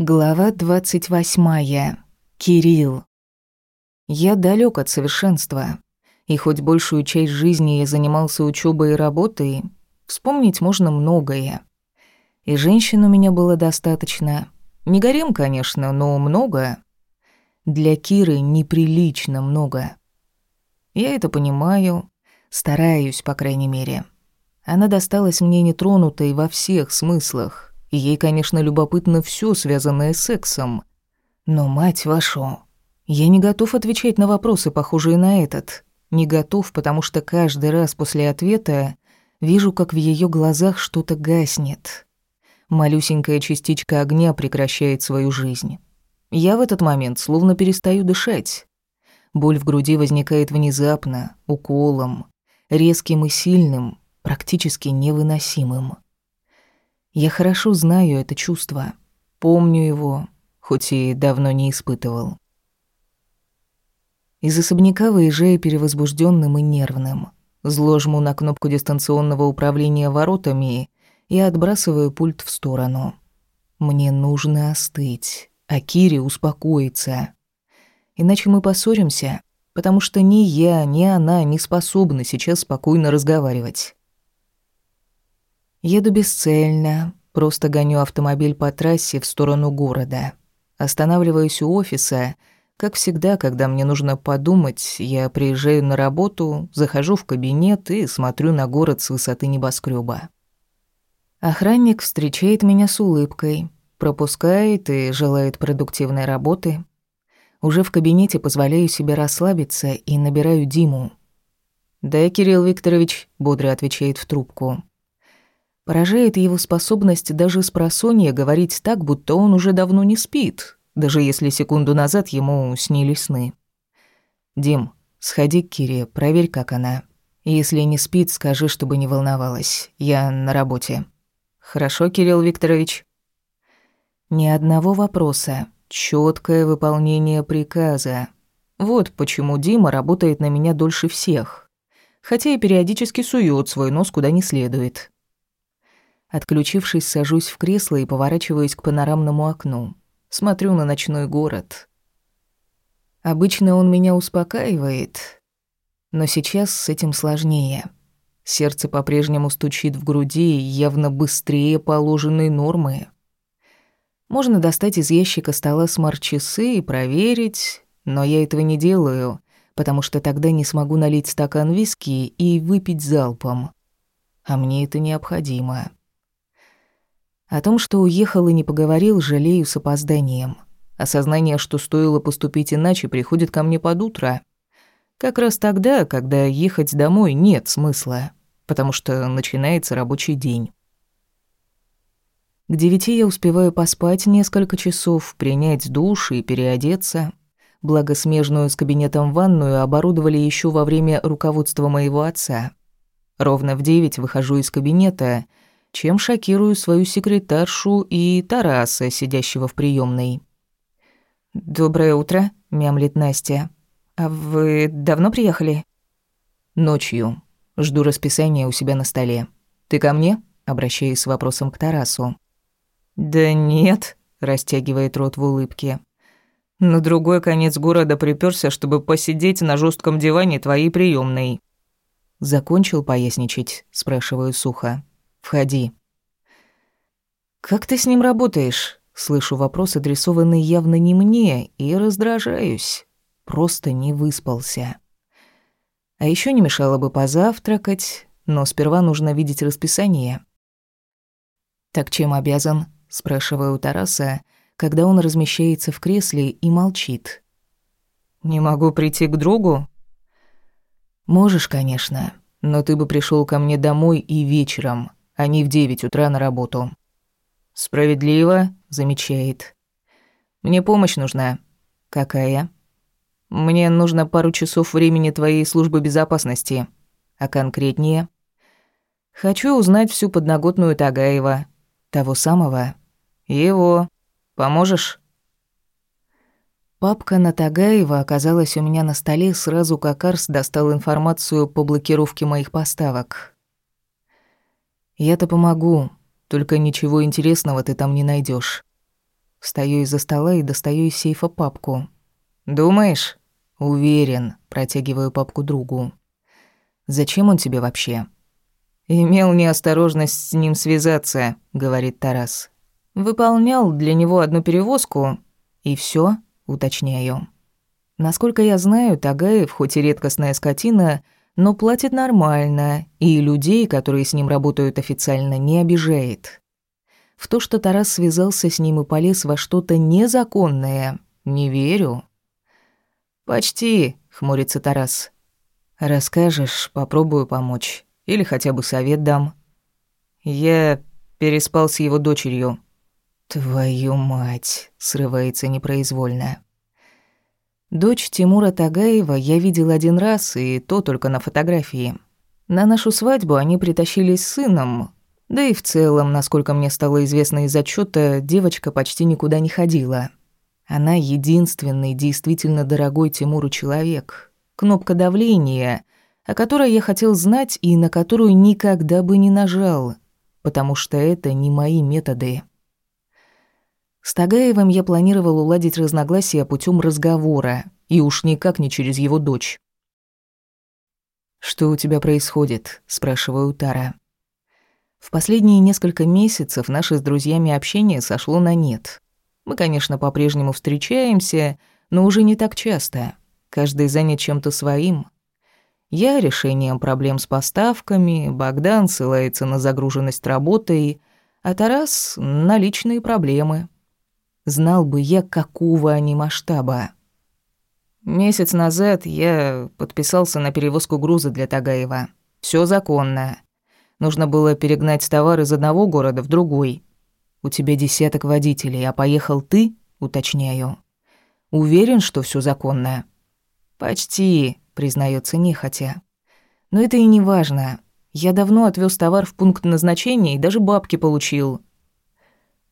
Глава 28. Кирилл. Я далек от совершенства. И хоть большую часть жизни я занимался учебой и работой, вспомнить можно многое. И женщин у меня было достаточно. Не гарем, конечно, но много. Для Киры неприлично много. Я это понимаю, стараюсь, по крайней мере. Она досталась мне нетронутой во всех смыслах ей, конечно, любопытно все связанное с сексом. Но, мать вашу, я не готов отвечать на вопросы, похожие на этот. Не готов, потому что каждый раз после ответа вижу, как в ее глазах что-то гаснет. Малюсенькая частичка огня прекращает свою жизнь. Я в этот момент словно перестаю дышать. Боль в груди возникает внезапно, уколом, резким и сильным, практически невыносимым. Я хорошо знаю это чувство, помню его, хоть и давно не испытывал. Из особняка выезжаю перевозбужденным и нервным. Зло жму на кнопку дистанционного управления воротами и отбрасываю пульт в сторону. Мне нужно остыть, а Кире успокоиться. Иначе мы поссоримся, потому что ни я, ни она не способны сейчас спокойно разговаривать. Еду бесцельно, просто гоню автомобиль по трассе в сторону города. Останавливаюсь у офиса. Как всегда, когда мне нужно подумать, я приезжаю на работу, захожу в кабинет и смотрю на город с высоты небоскреба. Охранник встречает меня с улыбкой, пропускает и желает продуктивной работы. Уже в кабинете позволяю себе расслабиться и набираю Диму. «Да, Кирилл Викторович», — бодро отвечает в трубку. Поражает его способность даже с просонья говорить так, будто он уже давно не спит, даже если секунду назад ему снились сны. «Дим, сходи к Кире, проверь, как она. Если не спит, скажи, чтобы не волновалась. Я на работе». «Хорошо, Кирилл Викторович». Ни одного вопроса. Чёткое выполнение приказа. Вот почему Дима работает на меня дольше всех. Хотя и периодически сует свой нос куда не следует. Отключившись, сажусь в кресло и поворачиваюсь к панорамному окну. Смотрю на ночной город. Обычно он меня успокаивает, но сейчас с этим сложнее. Сердце по-прежнему стучит в груди явно быстрее положенной нормы. Можно достать из ящика стола смарт-часы и проверить, но я этого не делаю, потому что тогда не смогу налить стакан виски и выпить залпом. А мне это необходимо. О том, что уехал и не поговорил, жалею с опозданием. Осознание, что стоило поступить иначе, приходит ко мне под утро. Как раз тогда, когда ехать домой нет смысла, потому что начинается рабочий день. К девяти я успеваю поспать несколько часов, принять душ и переодеться. Благо смежную с кабинетом ванную оборудовали еще во время руководства моего отца. Ровно в девять выхожу из кабинета — чем шокирую свою секретаршу и Тараса, сидящего в приемной. «Доброе утро», — мямлит Настя. «А вы давно приехали?» «Ночью. Жду расписания у себя на столе. Ты ко мне?» — обращаясь с вопросом к Тарасу. «Да нет», — растягивает рот в улыбке. «На другой конец города припёрся, чтобы посидеть на жестком диване твоей приемной. «Закончил поясничать?» — спрашиваю сухо. Входи». «Как ты с ним работаешь?» Слышу вопрос, адресованный явно не мне, и раздражаюсь. Просто не выспался. А еще не мешало бы позавтракать, но сперва нужно видеть расписание. «Так чем обязан?» – спрашиваю у Тараса, когда он размещается в кресле и молчит. «Не могу прийти к другу?» «Можешь, конечно, но ты бы пришел ко мне домой и вечером, они в девять утра на работу. Справедливо, замечает. Мне помощь нужна. Какая? Мне нужно пару часов времени твоей службы безопасности. А конкретнее? Хочу узнать всю подноготную Тагаева. Того самого? Его. Поможешь? Папка на Тагаева оказалась у меня на столе сразу как Арс достал информацию по блокировке моих поставок. Я-то помогу, только ничего интересного ты там не найдешь. Встаю из-за стола и достаю из сейфа папку. «Думаешь?» «Уверен», — протягиваю папку другу. «Зачем он тебе вообще?» «Имел неосторожность с ним связаться», — говорит Тарас. «Выполнял для него одну перевозку, и все, уточняю. Насколько я знаю, Тагаев, хоть и редкостная скотина, но платит нормально, и людей, которые с ним работают официально, не обижает. В то, что Тарас связался с ним и полез во что-то незаконное, не верю. «Почти», — хмурится Тарас. «Расскажешь, попробую помочь». Или хотя бы совет дам. Я переспал с его дочерью. Твою мать, срывается непроизвольно. Дочь Тимура Тагаева я видел один раз, и то только на фотографии. На нашу свадьбу они притащились с сыном, да и в целом, насколько мне стало известно из отчета, девочка почти никуда не ходила. Она единственный действительно дорогой Тимуру человек. Кнопка давления, о которой я хотел знать и на которую никогда бы не нажал, потому что это не мои методы. С Тагаевым я планировал уладить разногласия путем разговора, и уж никак не через его дочь. «Что у тебя происходит?» – спрашиваю Тара. В последние несколько месяцев наше с друзьями общение сошло на нет. Мы, конечно, по-прежнему встречаемся, но уже не так часто. Каждый занят чем-то своим – я решением проблем с поставками, Богдан ссылается на загруженность работой, а Тарас — на личные проблемы. Знал бы я, какого они масштаба. Месяц назад я подписался на перевозку груза для Тагаева. Все законно. Нужно было перегнать товар из одного города в другой. У тебя десяток водителей, а поехал ты, уточняю. Уверен, что все законно? Почти признается нехотя. Но это и не важно. Я давно отвез товар в пункт назначения и даже бабки получил.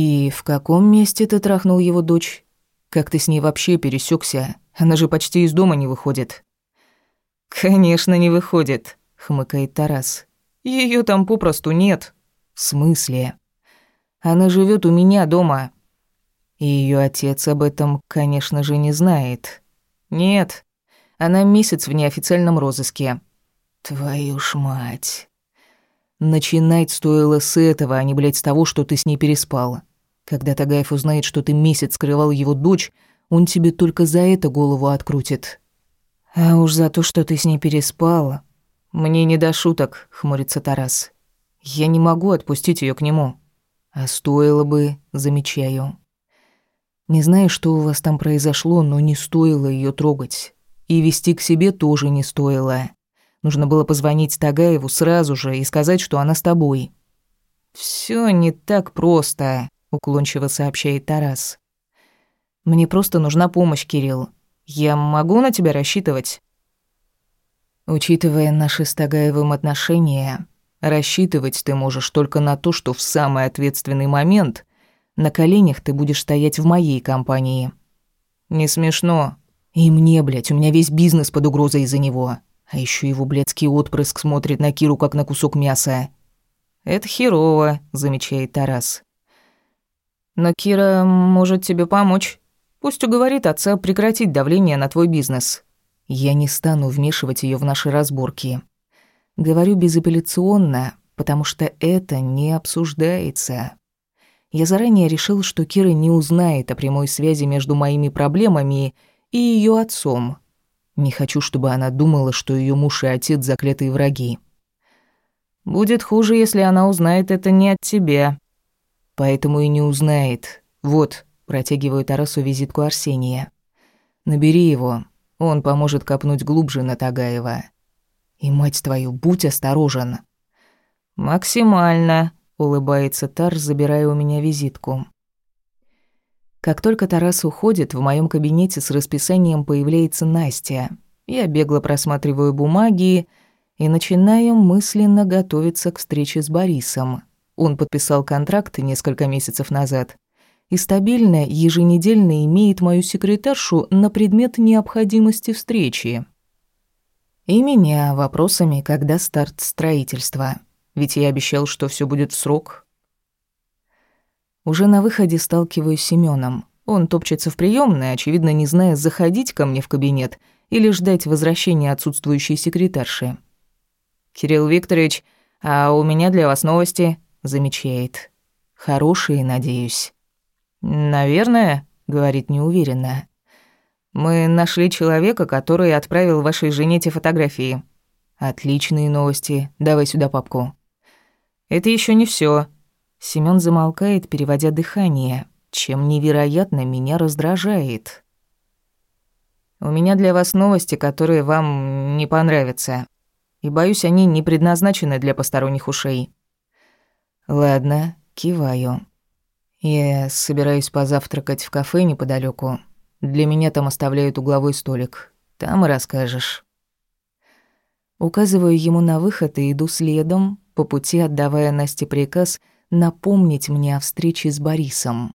И в каком месте ты трахнул его дочь? Как ты с ней вообще пересекся? Она же почти из дома не выходит. Конечно, не выходит, хмыкает Тарас. Ее там попросту нет. В смысле? Она живет у меня дома. И ее отец об этом, конечно же, не знает. Нет, она месяц в неофициальном розыске. Твою ж мать. Начинать стоило с этого, а не, блядь, с того, что ты с ней переспал. Когда Тагаев узнает, что ты месяц скрывал его дочь, он тебе только за это голову открутит. А уж за то, что ты с ней переспал... Мне не до шуток, хмурится Тарас. Я не могу отпустить ее к нему. А стоило бы, замечаю. Не знаю, что у вас там произошло, но не стоило ее трогать. И вести к себе тоже не стоило. Нужно было позвонить Тагаеву сразу же и сказать, что она с тобой. Все не так просто», — уклончиво сообщает Тарас. «Мне просто нужна помощь, Кирилл. Я могу на тебя рассчитывать?» Учитывая наши с Тагаевым отношения, рассчитывать ты можешь только на то, что в самый ответственный момент на коленях ты будешь стоять в моей компании. Не смешно, и мне, блядь, у меня весь бизнес под угрозой из-за него. А еще его блядский отпрыск смотрит на Киру, как на кусок мяса. «Это херово», — замечает Тарас. «Но Кира может тебе помочь. Пусть уговорит отца прекратить давление на твой бизнес. Я не стану вмешивать ее в наши разборки. Говорю безапелляционно, потому что это не обсуждается. Я заранее решил, что Кира не узнает о прямой связи между моими проблемами и ее отцом. Не хочу, чтобы она думала, что ее муж и отец заклятые враги. Будет хуже, если она узнает это не от тебя. Поэтому и не узнает. Вот, протягиваю Тарасу визитку Арсения. Набери его, он поможет копнуть глубже на Тагаева. И, мать твою, будь осторожен. Максимально, улыбается Тар, забирая у меня визитку. Как только Тарас уходит, в моем кабинете с расписанием появляется Настя. Я бегло просматриваю бумаги и начинаю мысленно готовиться к встрече с Борисом. Он подписал контракт несколько месяцев назад и стабильно, еженедельно имеет мою секретаршу на предмет необходимости встречи. И меня вопросами, когда старт строительства. Ведь я обещал, что все будет в срок, Уже на выходе сталкиваюсь с Семёном. Он топчется в приёмной, очевидно, не зная, заходить ко мне в кабинет или ждать возвращения отсутствующей секретарши. «Кирилл Викторович, а у меня для вас новости», — замечает. «Хорошие, надеюсь». «Наверное», — говорит неуверенно. «Мы нашли человека, который отправил вашей жене те фотографии». «Отличные новости. Давай сюда папку». «Это еще не все. Семён замолкает, переводя дыхание, чем невероятно меня раздражает. «У меня для вас новости, которые вам не понравятся. И, боюсь, они не предназначены для посторонних ушей». «Ладно, киваю. Я собираюсь позавтракать в кафе неподалеку. Для меня там оставляют угловой столик. Там и расскажешь». Указываю ему на выход и иду следом, по пути отдавая Насте приказ напомнить мне о встрече с Борисом.